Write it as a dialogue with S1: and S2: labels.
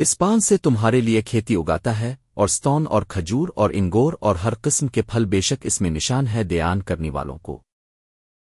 S1: اس پان سے تمہارے لیے کھیتی اگاتا ہے، اور ستون اور کھجور اور انگور اور ہر قسم کے پھل بے شک اس میں نشان ہے دیان کرنے والوں کو۔